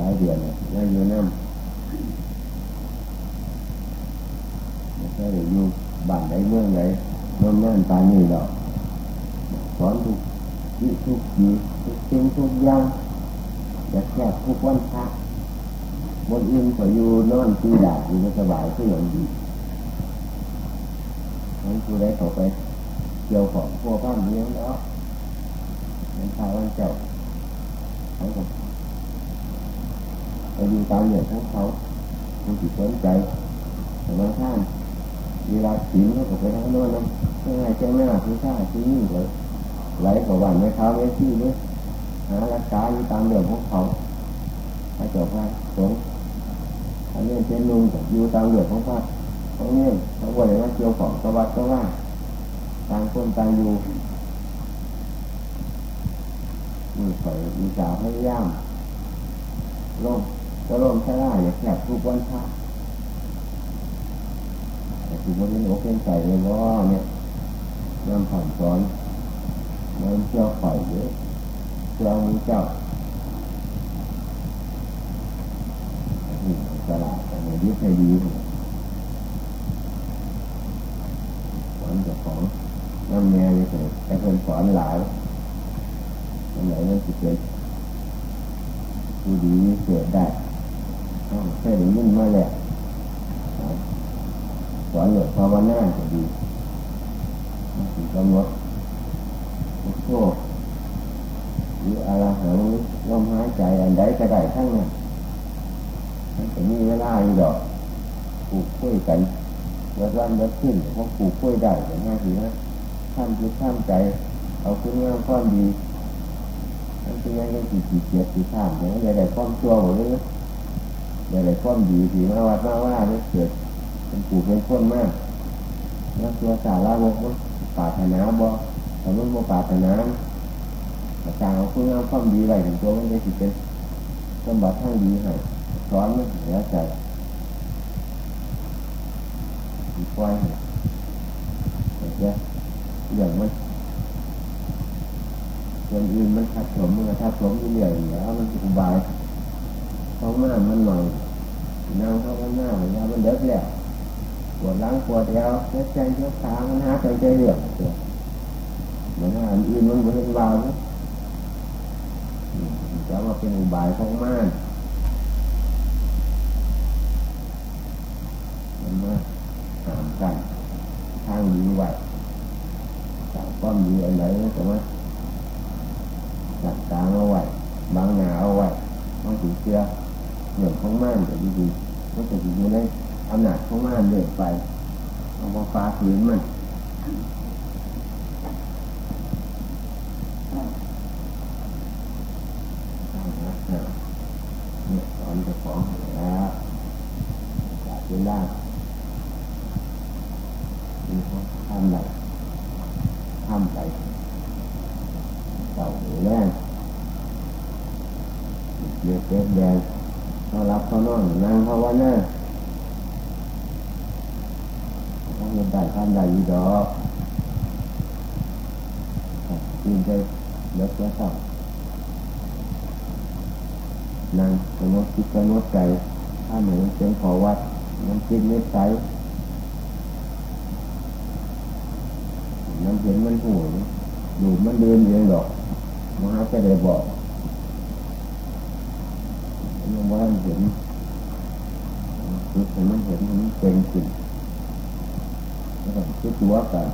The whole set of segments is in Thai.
หลายเดือนเลยยังอยู่น้ำไม่ใช่อยู่บ้านไหนเมืองไหนน้ำนั่นตานี่หรอกสอนทุกวิทุกทีทุกสิ่งทุกอย่างอยากแค่ทุกวันพระบนอื่นก็อยู่นอนตีดาบอยู่สบายก็อย่างดีนั้นผู้ใดเขาไปเกี่ยวของพวกบ้านเลี้ยงแล้วมันพาวันเจ้าเขาก็ ไปอยู่ตามเหยื่อของเขาผู้ที่สนใจแต่บางท่านเวลาถิ่นเขาก็ไปทางโน้นนะเจ้าไงเจ้าหน้าผู้าที่นี่เลยไหลกับวันไม่เท้าไม่ที่เลยหารักษาอยู่ตามเหยื่อของเขาให้จบไปสงอันนี้เป็นลุงอยู่ตามเหยื่อของพระเขาเนี่ยเขาบอกเลยว่าเกี่ยวของกวัสดิ์ก็ว่าต่างคนต่างอยู่มีใส่มีสาวพยายามล่ มก็ล่มใช่ได้อย่าแคบทุกวันพระแต่ถึงวันนี้โอเคใส่เลยว่าเนี่ยนำผ่านสอนนำเจ้าไข่เยอะเจ้ามือเจ้าตลาดแต่ในยึดให้ดีสอนจ้าของน้ำแม่เลยเถอะแต่เพิ่นสอนหลายอันไหนนั่นสิเป็นผู้ดีนี่เกิดได้ แค่ได้ยินมาแล้วสอนเหลือภาวนาจะดีถึงกำหนดโชคหรืออาราหังลมหายใจอันใดก็ได้ทั้งนั้นมันจะมีเวลาอยู่ดอกปลูกคุยกันเดือดร้อนเดือดขึ้นเพราะปลูกคุยได้แต่ง่ายทีนะท่านคิดท่านใจ เอาขึ้นงามความดีท่านเป็นยังไงกี่กี่เกียรติข้ามเนี่ยอย่าได้ความชั่วหมดเลยอย่าได้ความดีที่มาวัดมาว่าเนี่ยเกิดเป็นปลูกเป็นคนมากแล้วตัวสาระโมกปาถนาบ่แต่มันโมป่าถนาแต่การเอาคุณงามความดีไว้ถึงตัวมันได้สิเป็นสมบัติทั้งดีให้สอนมันเหลือใจดีกว่าเนี่ยอย่างมันส่วนอื่นมันทับถมมันทับถมอยู่เรื่อยแล้วมันอุบาย ท้องหน้ามันหน่อยนั่งเข้าหน้าเวลามันเด็กแล้วปวดล้างปวดเอวเจ็บใจเจ็บขามันหาใจใจเรื่องเหมือนอันอื่นมันเป็นวาวนะจะมาเป็นอุบายของม่านมันมาหามกันทางดีไว้สาวก้อนดีอะไรนะแต่ว่าหลักตาเอาไว้บางหนาเอาไว้ต้องถือเสื้อ เหนือของม่านจะดีๆก็จะอยู่ในอำนาจของม่านเรื่อยไปเอามาฟ้าฝืนมันเนี่ยสอนจ้าของแล้วจากที่ได้มีเขาทำไหนทำไปเต่าหรือแรงเดือดเด็ดแดง เขารับเขานอนนั่งภาวนาทำได้ทำได้อยู่ดอกกินไปเลิกแล้วก็นั่งสงบจิตสงบใจถ้าเหมือนเป็นขอวัดมันคิดไม่ใสมันเห็นมันหูดูมันเดินเองดอกมหาจะได้บอก มันเห็นคือเห็นมันเห็นมันเป็นสิ่งแล้วก็คิดตัวกัน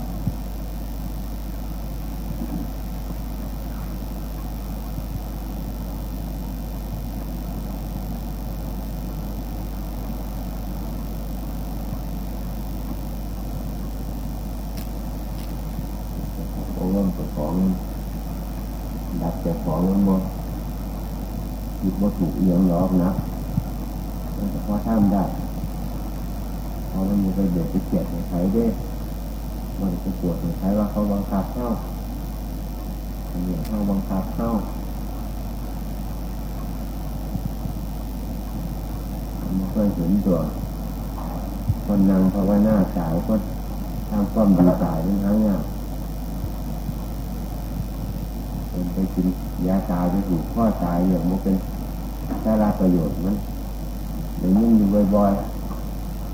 อบรมเจ้าของดับเจ้าของมันบ่คิด ว่าถูกเอียงหรอกนะมันจะพอทำได้เพราะมันมีไปเบียดไปเกลียดใครด้วยมันจะปวดใครว่าเขาบังคับเข้าเนี่ยเข้าบังคับเข้ามันเคยเห็นตัวคนนั่งภาวนาสายก็ทำความดีสายเป็นทั้งอย่าเป็นไปกินยาตายไปถูกข้อตายอย่างมันเป็น สาราประโยชน์มันเดี๋ยวยิ่งอยู่บ่อย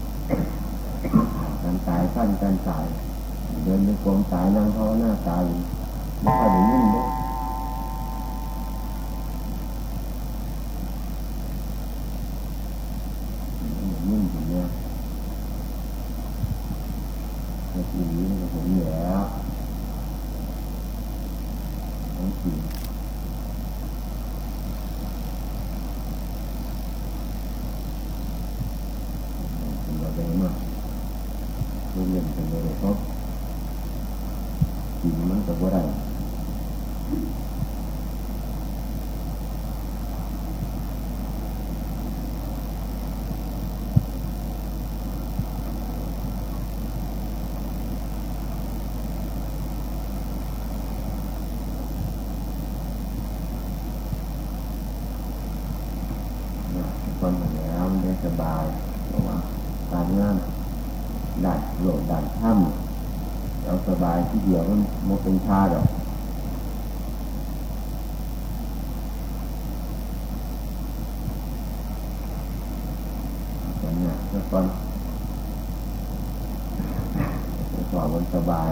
ๆการตายสั้นการตาย เดินในกลมตายนั่งภาวนาตายไม่ค่อยได้ยิ่งเลยงอย่างเนี้ยไอ้ทีนี้ก็ผมเหลือทั้งสี่เป็นเราได้มากเรียนเป็นเลยครับ จริงมันก็บ่ได้นะตอนนี้แล้วมันได้สบายเพราะว่าการงานดัดโหลดดัดถ้ำเราสบายที่ เดียวมันโมเป็นชาดอกตอนนี้ก็ตอนสอนมันสบาย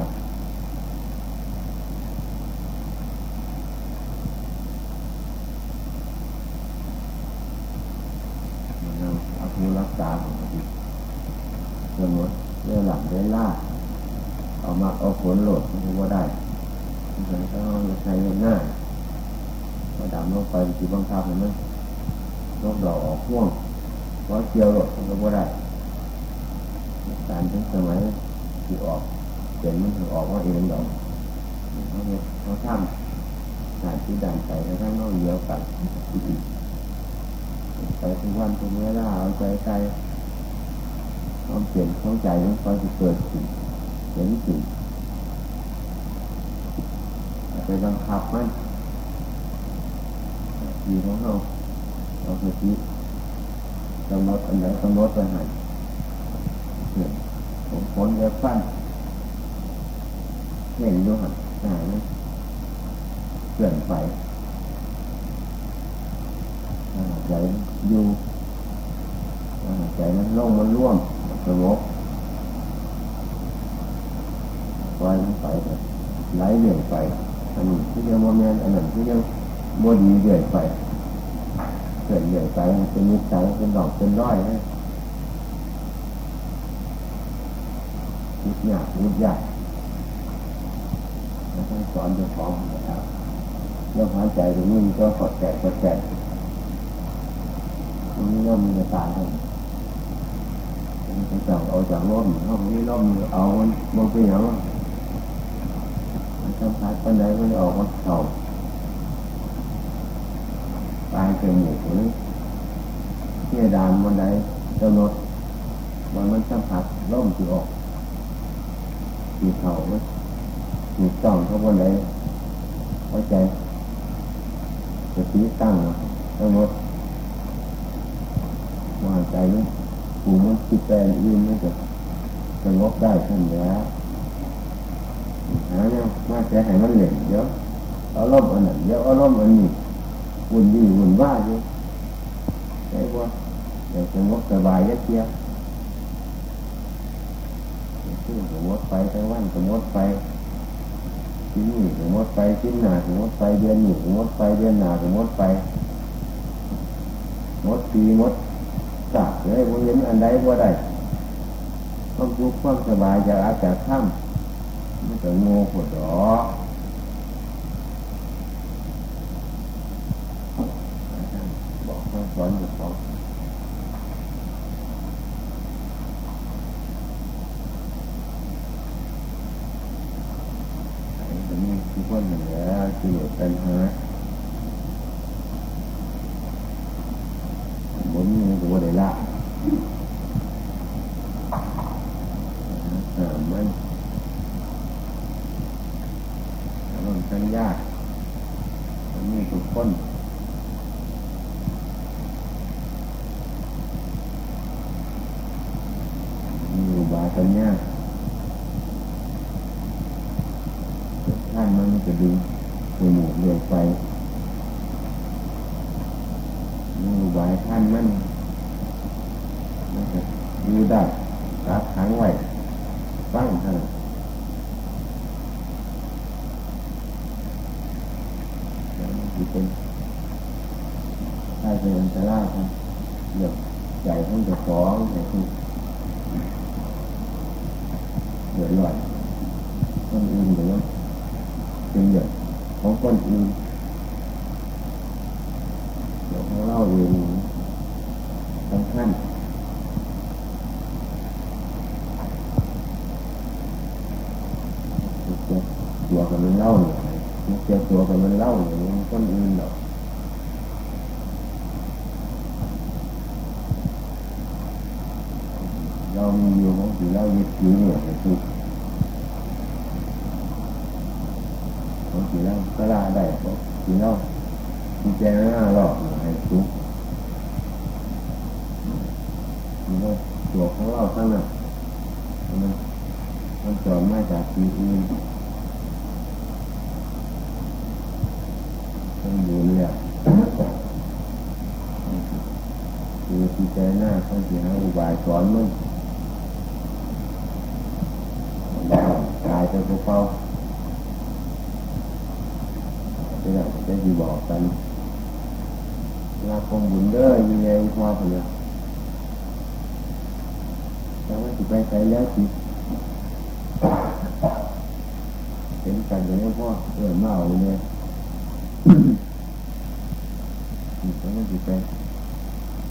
มันเอาเอาผู้รักษาของมันดีเรื่องรถเรื่องหลังเรื่องล่า เอามาเอาผลโหลดมันก็ได้มันก็ต้องใช้เงินง่ายพอดำลงไปที่บังคับมันมันลบเราออกห่วงเพราะเกี่ยวโหลดมันก็ได้การถึงสมัยที่ออกเปลี่ยนมันถึงออกว่าเองดอกเขาเนี่ยเขาทำการที่ดันไปแล้วถ้าน้องเดียวกันไปทุกวันทุกเวลาเอาใจใจความเปลี่ยนเของใจมันก็จะเกิดขึ้น เห็นสิ่งไปบังคับมันทีของเราเราคือที่กำหนดอันไหนกำหนดไปหันเนี่ยผมพ้นเล็บฟันเห็นด้วยหันหายเปลี่ยนไปใจอยู่ใจมันโล่งมันร่วมสงบ ปล่อยมันไปไหลเรื่อยไปอันนี้ที่เรียกว่าแมนอันนั้นที่เรียกบดีเรื่อยไปเกิดเรื่อยไปเป็นนิสัยเป็นดอกเป็นร้อยนะยุดยากยุดยากต้องสอนเจ้าของนะครับเรื่องหายใจตรงนี้ก็กดแกะกดแกะมันร่มมันจะตายเลยมันจะจับเอาจากร่มห้องนี้ร่มเอามันมันไปอย่าง สัมผัสปันใดมันออกมาเข่าตายเกิดหมู่หรือเที่ยดานมันใดเจ้ารถมันมันสัมผัสร่มที่ออกที่เข่ามันถูกต้องเขาวันใดเข้าใจสติตั้งเจ้ารถมาใจนี่ปูมันคิดแปลงอื่นมันจะสงบได้ขึ้นแล้ว หาเนี่ยมาจะให้มันเหล่นเดี๋ยวเอาล่มอันนั้นเดี๋ยวเอาล่มอันนี้วุ่นดีวุ่นว่าอยู่ใช่ป่ะเดี๋ยวสงบสบายยัดเยียดขึ้นสมมติไปทั้งวันสมมติไปชิ้นนี้สมมติไปชิ้นหนาสมมติไปเดือนหนี้สมมติไปเดือนหนาสมมติไปมดปีมดสาบเลยผมเห็นอันใดว่าได้ความสุขความสบายจากอาจากถ้ำมั นจะโง่ปวดหดอบอกมาสอนอยู่ของไอ้คนนี้คือคนเหนือคือปัญหาผมนี่มันก็ว่าได้ละมันมันทั้งยากมันมีทุกคนมีอุบาสัญญาท่านมันจะดึงในหมู่เรียงไป มีอุบายท่านมันมันจะดูได้รักขังไว้ฟังเท่านั้นแล้วมันจะเป็นถ้าเป็นอันตรายครับเรื่องใจของเจ้าของแต่ที่ เดือดร้อนคนอื่นเดี๋ยวเป็นเดือดของคนอื่นเดี๋ยวของเราเองสำคัญเจ็บตัวกับมันเล่าเนี่ยเจ็บตัวกับมันเล่าเนี่ยมันคนอื่นหรอกเรามีอยู่ของที่เรายึดถือเนี่ยคือ ของที่เราก็ลาได้ของที่เราที่แจ้งหน้าหลอกให้ทุกมันก็ตัวของเราทั้งนั้นมันมันจอมาจากทีอื่นต้องดูเนี่ยคือที่แจ้งหน้าต้องที่หาอุบายสอนมันแล้วกายจะไปเฝ้า จะได้จะดีบอกกันลาคงบุญเด้อยังไงพอคนเดียวแล้วมันจะไปใส่แล้วสิเห็นกันอย่างนี้พ่อเออเมาเนี่ยแล้วมันจะไป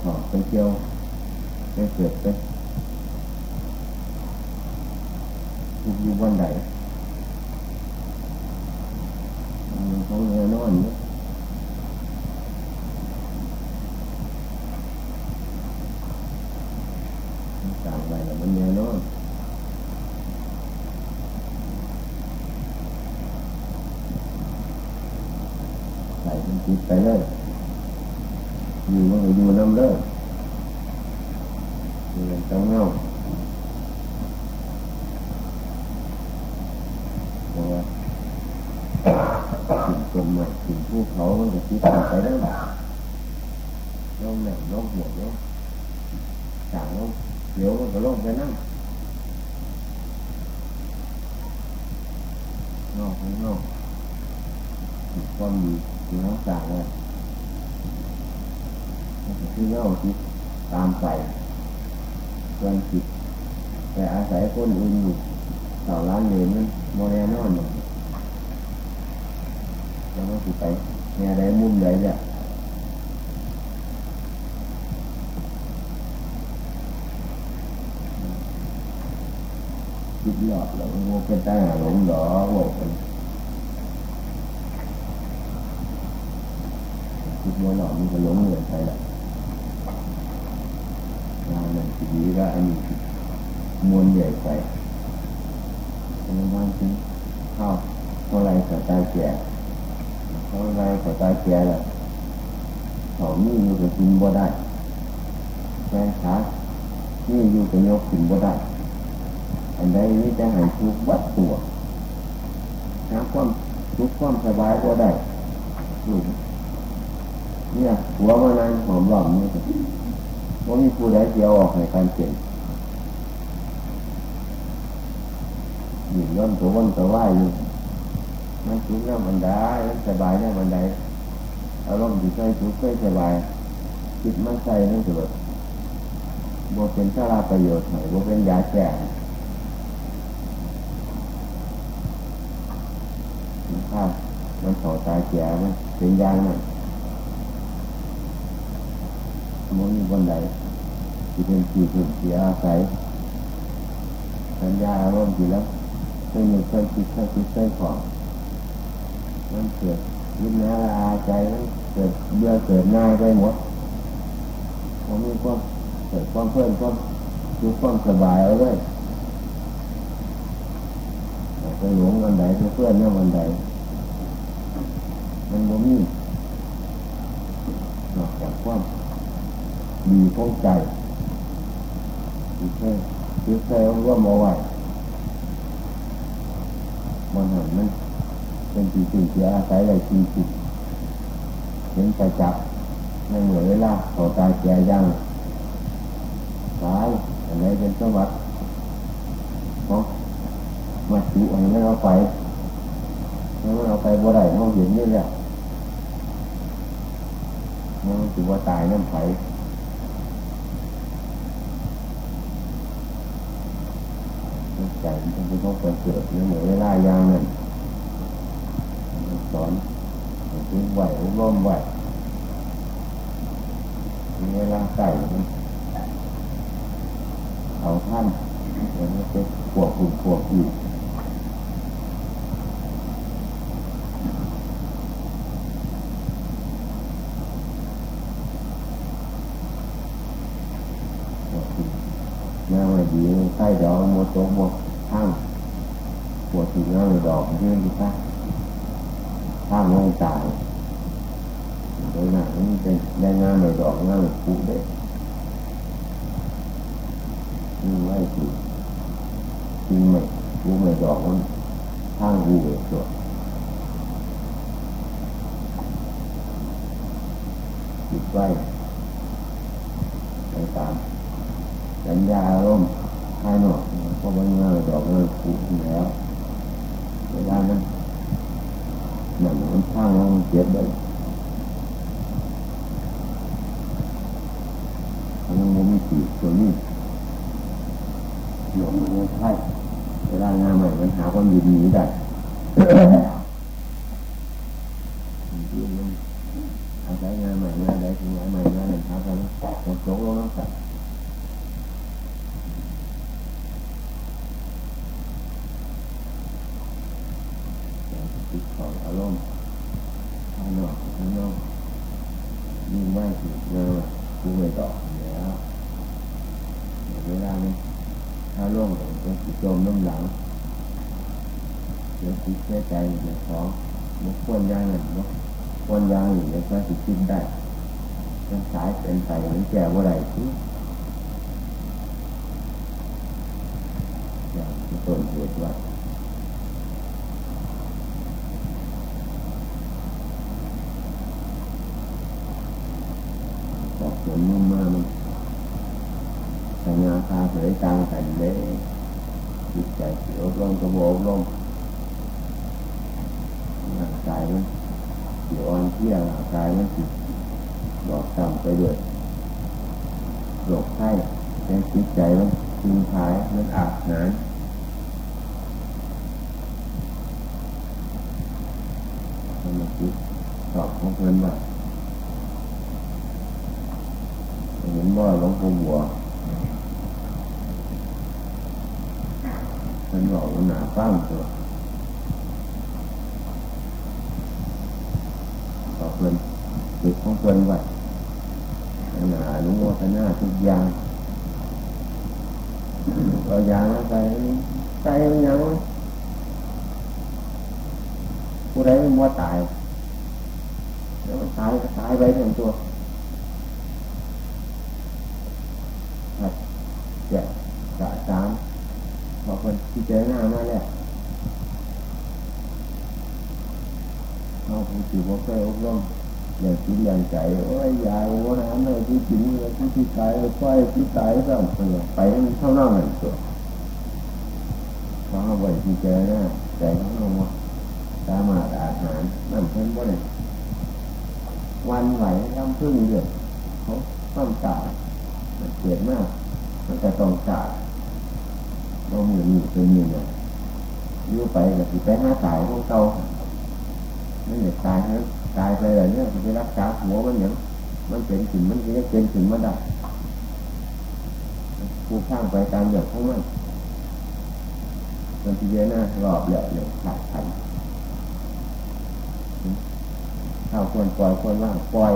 ถอไปเกี่ยวไปเกิดไปอยู่วันไหนมันเขาเงยนอนเนี่ยมันต่างไปแล้วมันเงยนอนใส่เป็นจิตไปเลยอยู่มันก็อยู่น้ำเลยอยู่เป็นเจ้าเงาเพราะว่า ถึงกลมใหม่ถึงภูเขามันก็คิดไปได้ลงแหนมลงหัวลงจางลงเดี๋ยวมันก็ลงไปนั่งนอกข้างนอกถึงความดีถึงน้ำจางเลยมันก็คือเงาที่ตามไปส่วนจิตแต่อาศัยคนอื่นอยู่ต่อร้านเลยมันโมแนนอนหมด แล้วมันสิไปเนี่ยได้มุมใดเนี่ยคิดหยอดแล้วโมเป็นตาหลงดอกบอกมันคิดว่าหลอกมันก็หลงเหลือไปละงานนั้นทีนี้ก็อันนี้มวลใหญ่ไปเป็นวันที่เข้าเท่าไรก็ตายแก่ เท่าไรก็ตายแก่แหละเขานี่อยู่กับกินบ่ได้แขนขานี่อยู่กับยกกินบ่ได้ อันใดนี่จะให้ทุกวัดตัวหาความทุกความสบายบ่ได้ลูกเนี่ยหัวมันนั่งหอมหล่อมนี่ว่ามีผู้ใดเดียวออกในการเปลี่ยนหยิ่งย่นตัววนตัวว่ายอยู่ มันทุกข์แล้วมันได้มันสบายแล้วมันได้อารมณ์ดีใจทุกข์ใจสบายจิตมันใจนั่นคือโบเป็นสาราประโยชน์หนโบเป็นยาแก้ถ้ามันถอตายแก่มันเป็นยาหน่อยมันมีวันใดที่เป็นสี่สุดเสียอาศัยสัญญาอารมณ์ที่แล้วเคยมีเคยคิดเคยคิดเคยขอ มันเกิดยึดแน่ละอาใจมันเกิดเบื่อเกิดง่ายไปหมดผมนมีความเกิดความเพิ่มความยุความสบายเอาเลยไปหลงวันใดไปเพื่อนเนี่ยวันใดมันบ่มีนอกจากความดีของใจที่เคยที่เคยร่วมเอาไว้มันเห็นมัน เป็นสิ่งสิ่งที่อาศัยอะไรจริงจริงเห็นไปจับในเหมือนเวลาเขาตายแก่ยังตายอันนี้เป็นสมบัติของมาจุอันนี้เอาไปแล้วเอาไปบ่ได้เขาเห็นนี่แหละมันถือว่าตายน้ำไผ่ใจมันเป็นของเกิดในเหมือนเวลายางนั่น สอนถึงไหวร่วมไหวมีเวลาใส่เอาท่านมันจะปวดหุ่นปวดอยู่แม่ว่าดีใส่ดอกโมโตโมข้างปวดถึงแล้วดอกยื่นดีค่ะ ข้างลงตายโดยหนักนี่เป็นได้งานในดอกงานในปูเด็กนี่ไม่ถูกจริงไหมปูในดอกมันข้างหูเลยตัวจิตไว้ไปตามสัญญาอารมณ์ภายนอกเพราะมันงานดอกงานปูแล้วเวลานั้น หนังมันข้างมันเจ็บเลยมันไม่มีขีดตัวนี้หลงมันไม่ใช่เวลางานใหม่มันหาความยืนหนีได้ยืนมันอาศัยงานใหม่งานใดถึงงานใหม่งานหนึ่งหากันมันโจกลงน้ำสัตว์ติดข องอารมณ์ภายนอกภายนอกยิ่งไม่ถึงเงาคูไม่ต่อแล้วเวลานี้ถ้าล่วงจะติดจมน้ำหลังเดี๋ยวติดเสียใจเดี๋ยวของมุกควนยางหนึ่งมุกควนยางหนึ่งเดี๋ยวก็ติดกินได้มันสายเป็นไปมันแก่ว่าไรที่อย่างต้นเหตุว่า สอบสวนมุ่งมามันสัญญาคาเผยตามกันเลยจิตใจอบรมกระโบอบรมร่างกายมันเดี๋ยวอ่อนเพียร่างกายมันจิตบอกต่ำไปด้วยโรคไข้แต่จิตใจมันทิ้งท้ายมันอาบน้ำมันจิตอบของเพื่อนว่าเห็นว่าหลวงปู่บัวมันบอกว่าหนาปั้มตัวต่อเพื่อนจิตของเพื่อนไว้หนาลุงโมทนาทุกอย่างเราอย่างแล้วใจใจมันยังผู้ใดมันมัวตายแล้วตายก็ตายไปทั้งตัวเจ็บสะสามพอคนที่เจอหน้ามาแล้วเราผู้ถือว่าเคยอบรมอย่างคิดอย่างใจโอ้ยยายว่าน้ำเลยที่จริงเลยที่ที่ตายไฟที่ตายก็ไปเท่านั้นตัวเพราะว่าที่เจอหน้าใจของเราว่าสามารถอาหารนั่นเพิ่นว่าเลยวันไหวลำพึ่งเดือดเขาต้องตายเกิดมากมันจะต้องตาย เราหมือนอยู่เป็นอยู่เนี่ยยู่ไปก็สิไปหาตายพวกเก่าไม่อยากตายนะตายไปเลยเนี่ยไปรักษาหัวมันอย่างมันเป็นสิ่งมันจะเป็นสิ่งมันได้ผู้ข้างไปตามอย่างของมันมันที่เยอะหน้ารอบเหละเลยขาดขันข้าวควรปล่อยควรว่างปล่อย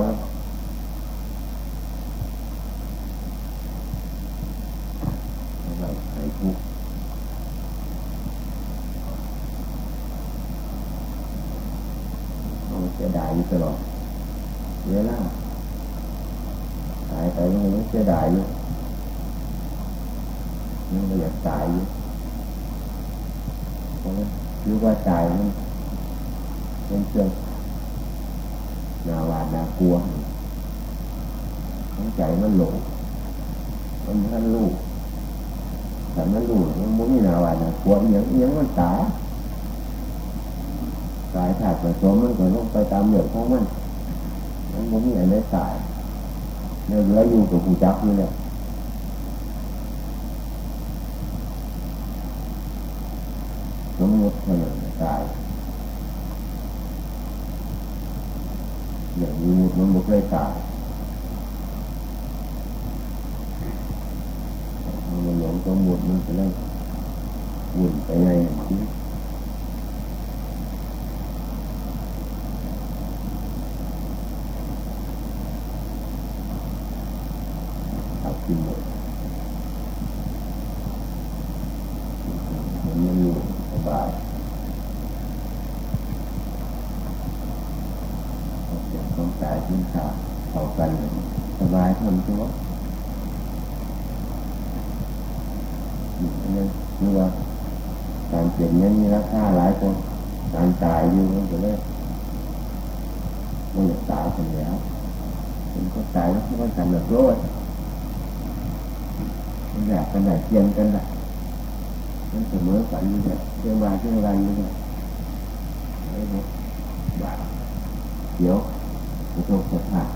เราใส่ทุกต้องเสียดายอยู่ตลอดเวลาตายไปมันยังเสียดายอยู่ยังไม่อยากตายอยู่เพราะรู้ว่าตายมันเป็นเรื่องนาหวาดนากลัวทั้งใจมันหลงมันท่านลูกแต่มันลูกมันมุ้งนาวันนะขวบยังยังมันตาย ตายถ่าดผสมมันก็ต้องไปตามเหลืองของมันมันมุ้งอะไรตายเนื้อเลืออยู่กับผู้จับนี่แหละสมมติเท่านั้นตายอย่างนี้มันไม่เคยตายมันหลงสมมติมันจะได้วุ่นไปไงที่เอากินหมดมันไม่อยู่สบายเสียงต้องตายทิ้งขาเข้ากันสบายทำตัวนี่คือว่าการเจ็บนี้มีราคาหลายคนการตาย อยู่มันก็เลยมันตายไปแล้วมันก็ตายแล้วที่ว่ากันแบบโรดมันอยากกันไหนเทียมกันไหนมันเสมอฝันอยู่เนี่ยเชื่อมาเชื่อกันอยู่เนี่ยไอ้พวกบาเดี๋ยวจะโดนสะตาพ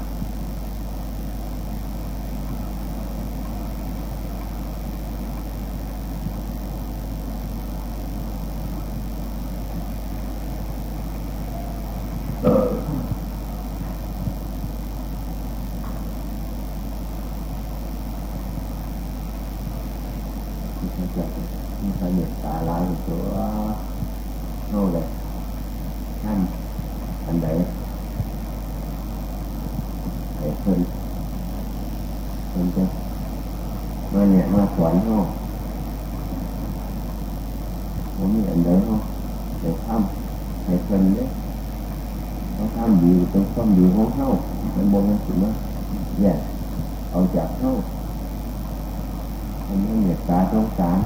เขาจะมีใครเมตตาร้ายอยู่ตัวโน่เลยท่านอันใดไอ้คนคนจะมาเนี่ยมาสอนเขาผมมีอันใดเขาเดี๋ยวทำให้คนเนี่ยเขาทำดีเป็นความดีของเขาเป็นบนนั้นถึงว่าแย่เอาจากเขามันไม่เหนียดตาสงสาร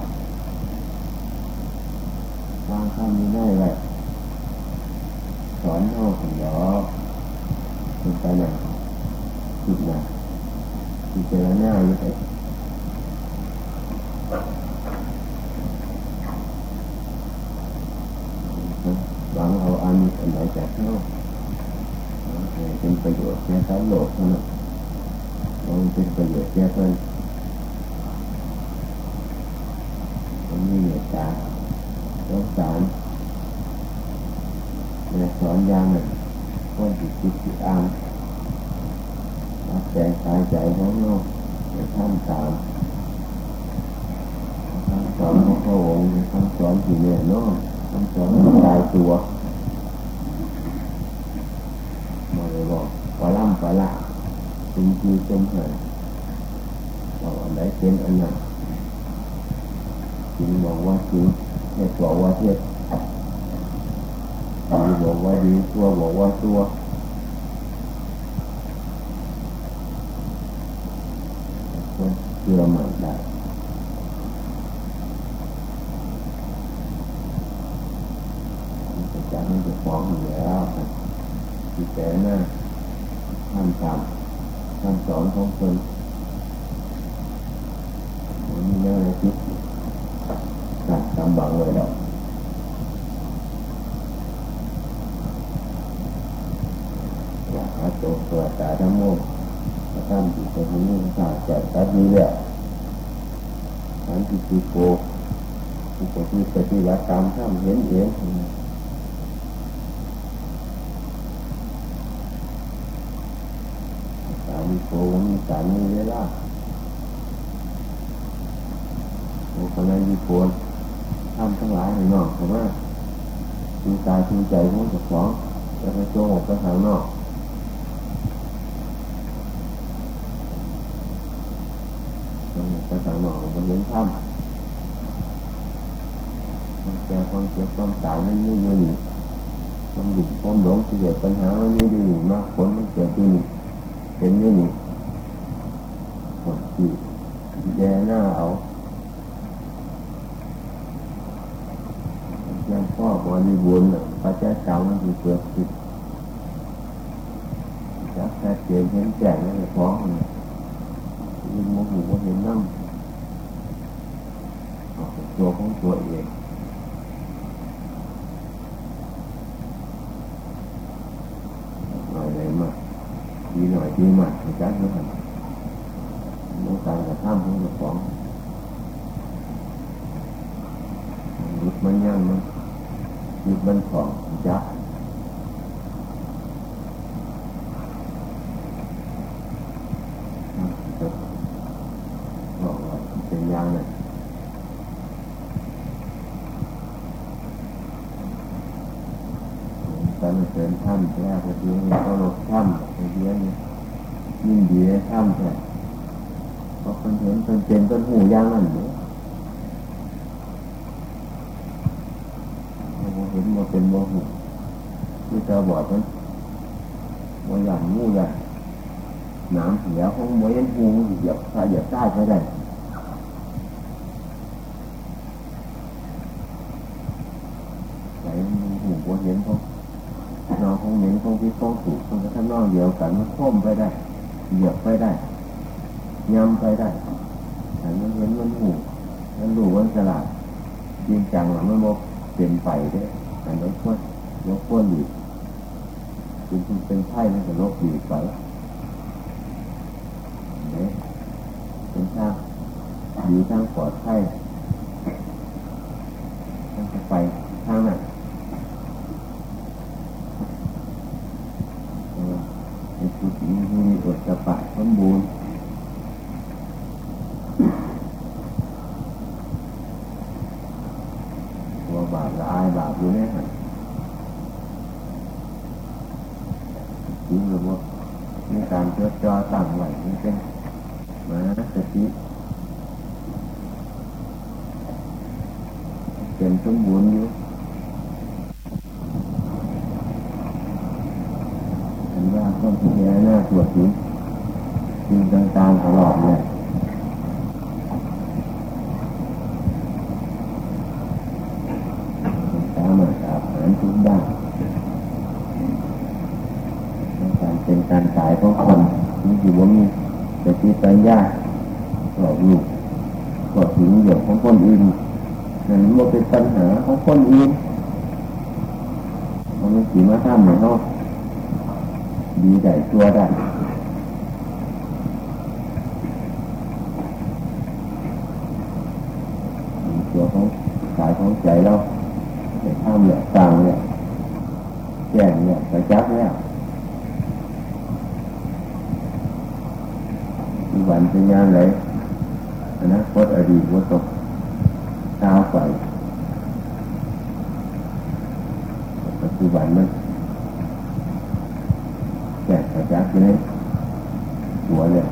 วางข้ามนี้ได้เลยสอนเขาถึงยอเป็นไปไหนจุดไหนที่เจอหน้าอยู่ไหนห วังเอาอันอันไหนจากเขาเป็นประโยชน์แก่สาวโลกเท่านั้นมันเป็นประโยชน์แก่เพื่อนมันมีเหตุการณ์สงสารแม่สอนยางน่ะคนจิตจิตจิตอามรับแสงสายใจของโลกจะทำตามคำสอนของพระองค์คำสอนที่เนี่ยเนาะคำสอนที่ตายตัวมาเลยบอก ปลาล่ำปลาจริงจริงจมหายบอกอันไหนเป็นอันนั้นจริงบอกว่าจริงเท็จบอกว่าเท็จดีบอกว่าดีตัวบอกว่าตัวเชื่อมั่นได้จะมันจะฟ้องอยู่แล้วที่แต่หน้า ท่านทำสอนของคนมันมีเรื่องอะไรคิดตัดตามบังเลยดอกอยากหาตัวตัวตาทั้งโมกพระท่านจิตใจะมีศาสตร์จัดตัดนี้แหละท่านจิตติโกผู้ปฏิปฏิบัติตามท่านเห็นเอง สามีโกมีสามีเวลาโอ้คนนั้นมีโกนทำทั้งหลายให้นอกเพราะว่าดูกายดูใจของเจ้าของแล้วก็โจงออกไปข้างนอกโจงออกไปข้างนอกมันเห็นถ้ำความแก่ความเจ็บความตายมันไม่ยู่นความหลุมความหลงที่เกิดปัญหามันไม่ยู่นมากผลมันเกิดที่นี่เป็นยู่น ผลที่แย่หน้าเอาแยังพ่อบริบูรณ์พระเจ้าเจ้ามันคือเกิดขึ้นจักแค่เจนเห็นแจ้งนั่นแหละพร้อมยิงโมโหเห็นนั่งตัวของตัวเองหน่อยเลยมาดีหน่อยดีมากจัดด้วย กันน้องการกระทำของเจ้าของยุดมันยังมันยุดมันของจับบอกว่าเป็นยางเลยตอนเสริมถ้ำแรกก็คือเขาลดถ้ำไปเยอะเนี่ยยิ่งดีถ้ำแต่ เพราะคนเห็นคนเป็นต้นหูย่างนั่นเนี่ยเห็นมาเป็นโมหูที่ตาบอดมันโมหยันงูใหญ่น้ำเสียของโมยันหูเหยียบถ้าเหยียบใต้ก็ได้ไหนหูโมเห็นเขานองของเหม็นของพิษของถูกของกระทั่งนองเดียวกันมันโค้มไปได้ เหยียบไปได้ ยำไปได้แต่มันเห็นมันหูมันรู้มันฉลาดจริงจังหรือมันโมเป็นไปด้วยแต่ยกพ้นยกพ้นอยู่จริงๆเป็นไพ่มันก็ลบดีไปเนี่ยเป็นทางดีทางปลอดภัยทางจะไปทางนั้นเป็นผู้หญิงที่มีอดจะปะสมบูรณ์ตัวบาปละอายบาปอยู่เนี่ยหันจริงหรือว่าในการเจดจอตั้งไว้นี่เป็นมาสติเป็นสมบูรณ์อยู่เห็นว่าต้องพิจารณาตรวจดูสิ่ง ตลอดเลยสามารถอาบน้ำทุกด้านการเป็นการตายของคนนี่คือว่ามีแต่ที่ปัญญาหลอกลูกหลอกถึงเรื่อของคนอื่นนั่นมันเป็นปัญหาของคนอื่นมันไม่ขี่มาทำเหมือนเขาดีได้ตัวได้ตัวของสายของใจเราไปทำเนี่ยต่างเนี่ยแจ้งเนี่ยไปจับเนี่ยมี วันเป็นงานไหนอนาคตอดีตวัตกเท้าไปปัจจุบันมันแจ้งไปจับอยู่ในหัวเนี่ย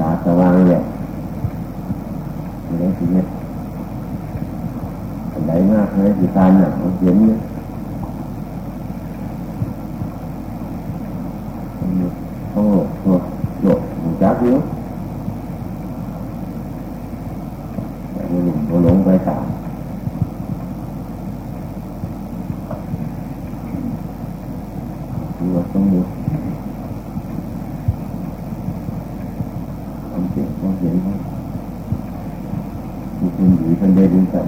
ตาสว่างเนี่ยอยู่ในชีวิตอันใดมากเลยที่ตาเนี่ยมันเห็นเนี่ย không lộ lộ lộ một giá thiếu để nó dùng nó lộn vai tạo nhưng mà không được không chuyện không chuyện thôi thì คุณอยู่ท่านได้ดึงสั่น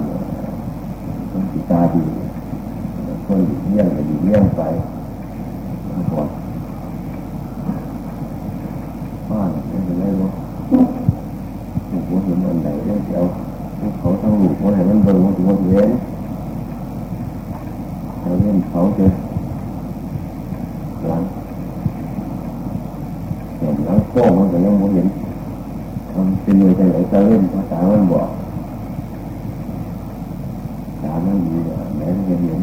ต้องติดตาดีคนอยู่เลี้ยงก็อยู่เลี้ยงไปก่อนบ้านไม่เป็นไรหรอกถูกว่าเห็นอันไหนได้เดี๋ยว มันให้มันเบิ่งมันถือว่าเว้นเขาเล่นเขาเจอหลังเห็นหลังโก้มันก็ยังไม่เห็นทำเป็นยังไงจะเล่นภาษามันบอกตามันดีอะแม้มันจะเห็น